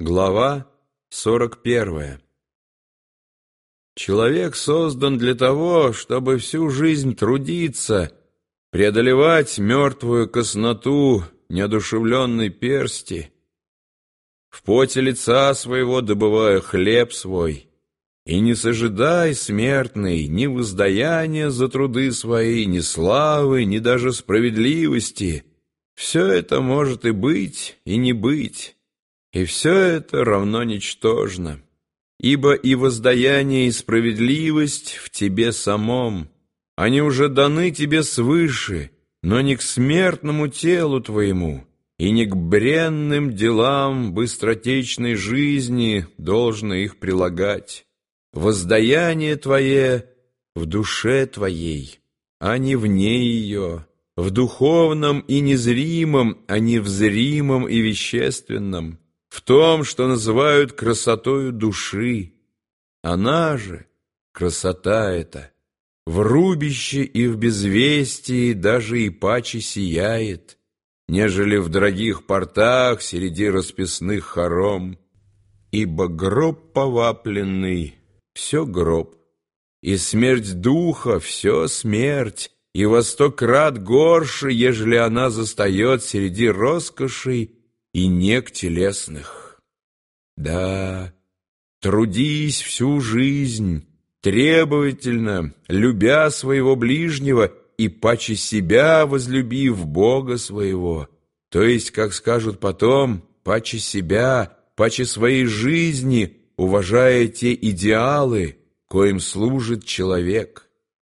Глава 41 Человек создан для того, чтобы всю жизнь трудиться, преодолевать мертвую косноту неодушевленной персти, в поте лица своего добывая хлеб свой, и не сожидай, смертный, ни воздаяния за труды свои, ни славы, ни даже справедливости. Все это может и быть, и не быть. И все это равно ничтожно, ибо и воздаяние, и справедливость в тебе самом. Они уже даны тебе свыше, но не к смертному телу твоему, и не к бренным делам быстротечной жизни должно их прилагать. Воздаяние твое в душе твоей, а не вне ее, в духовном и незримом, а не в зримом и вещественном в том, что называют красотою души. Она же, красота эта, в рубище и в безвестии даже и паче сияет, нежели в дорогих портах среди расписных хором. Ибо гроб повапленный — все гроб, и смерть духа — все смерть, и во сто крат горше, ежели она застает среди роскошей и нег телесных. Да, трудись всю жизнь, требовательно, любя своего ближнего и паче себя возлюбив Бога своего, то есть, как скажут потом, паче себя, паче своей жизни, уважая те идеалы, коим служит человек.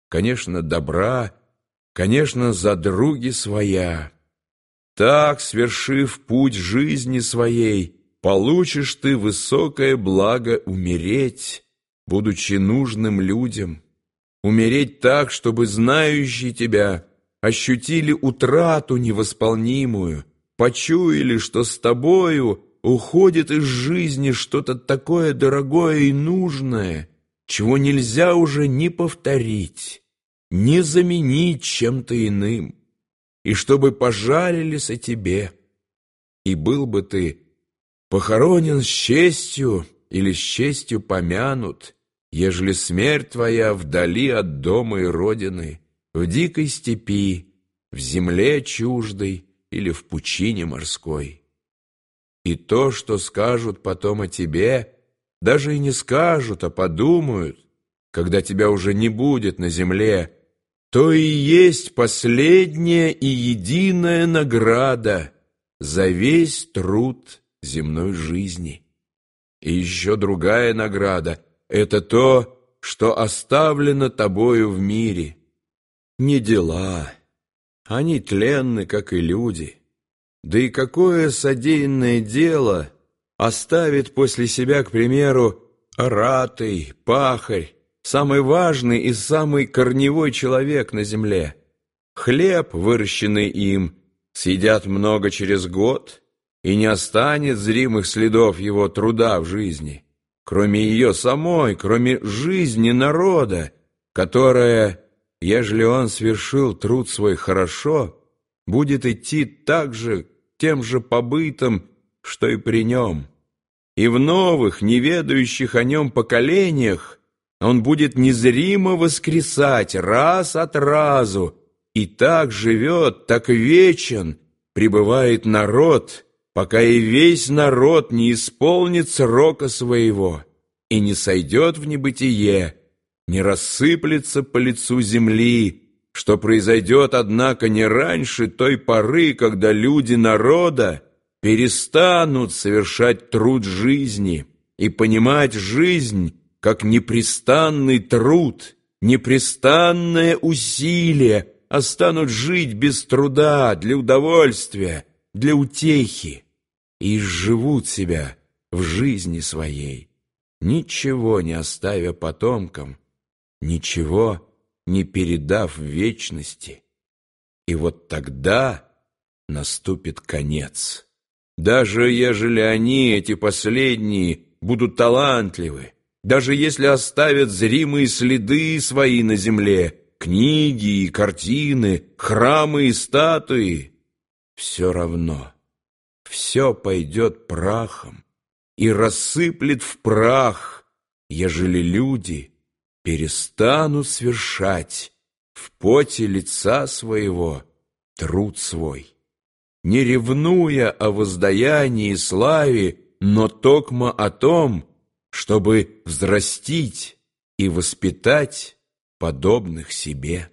Конечно, добра, конечно, за други своя. Так, свершив путь жизни своей, получишь ты высокое благо умереть, будучи нужным людям. Умереть так, чтобы знающие тебя ощутили утрату невосполнимую, почуяли, что с тобою уходит из жизни что-то такое дорогое и нужное, чего нельзя уже ни повторить, ни заменить чем-то иным и чтобы пожалились о тебе. И был бы ты похоронен с честью или с честью помянут, ежели смерть твоя вдали от дома и родины, в дикой степи, в земле чуждой или в пучине морской. И то, что скажут потом о тебе, даже и не скажут, а подумают, когда тебя уже не будет на земле, то и есть последняя и единая награда за весь труд земной жизни. И еще другая награда — это то, что оставлено тобою в мире. Не дела, они тленны, как и люди. Да и какое содеянное дело оставит после себя, к примеру, ратый, пахарь, самый важный и самый корневой человек на земле. Хлеб, выращенный им, съедят много через год, и не останет зримых следов его труда в жизни, кроме ее самой, кроме жизни народа, которая, ежели он свершил труд свой хорошо, будет идти так же, тем же побытом, что и при нем. И в новых, неведающих о нем поколениях он будет незримо воскресать раз от разу, и так живет, так вечен, пребывает народ, пока и весь народ не исполнит срока своего и не сойдет в небытие, не рассыплется по лицу земли, что произойдет, однако, не раньше той поры, когда люди народа перестанут совершать труд жизни и понимать жизнь как непрестанный труд, непрестанное усилие, а станут жить без труда, для удовольствия, для утехи, и живут себя в жизни своей, ничего не оставя потомкам, ничего не передав вечности. И вот тогда наступит конец. Даже ежели они, эти последние, будут талантливы, даже если оставят зримые следы свои на земле, книги и картины, храмы и статуи, все равно, все пойдет прахом, и рассыплет в прах, ежели люди перестанут свершать в поте лица своего труд свой, не ревнуя о воздаянии и славе, но токмо о том, чтобы взрастить и воспитать подобных себе.